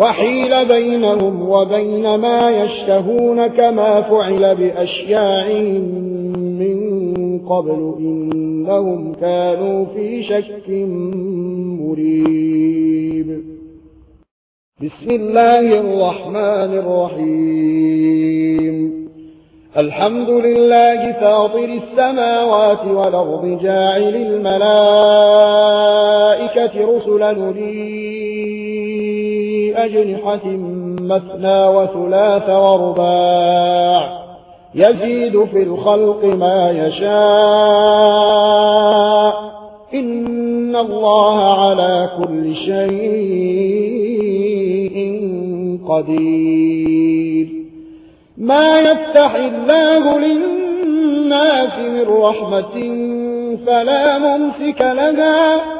وحيل بينهم وبين ما يشتهون كما فعل بأشياعهم من قبل إنهم كانوا في شك مريب. بسم الله الرحمن الرحيم. الحمد لله فاطر السماوات والأرض جاعل الملائكة رسلا نريد أجنحة مثنى وثلاث وارباع يزيد في الخلق ما يشاء. إن الله على كل شيء قدير. ما يفتح الله للناس من رحمة فلا ممسك لها.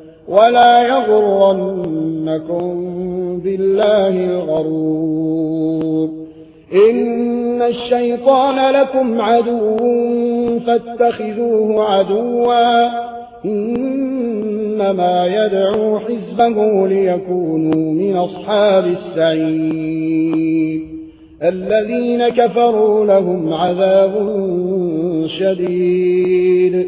ولا يغرنكم بالله الغرور. إن الشيطان لكم عدو فاتخذوه عدوا. إنما يدعو حزبه ليكونوا من أصحاب السعيد الذين كفروا لهم عذاب شديد.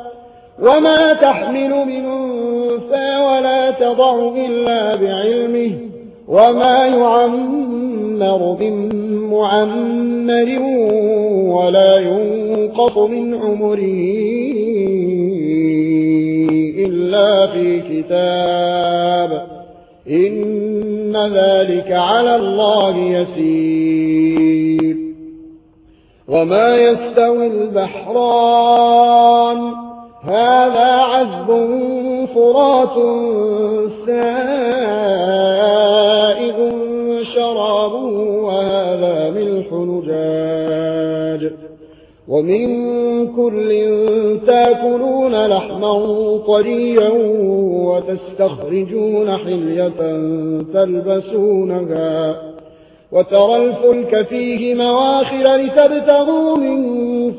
وما تحمل من أنسى ولا تضع إلا بعلمه وما يعمر من معمر ولا ينقص من عمره إلا في كتاب إن ذلك على الله يسير وما يستوي البحران هذا عذب فرات سائغ شراب وهذا ملح نجاج. ومن كل تاكلون لحما طريا وتستخرجون حلية تلبسونها. وترى الفلك فيه مواخر لتبتغوا من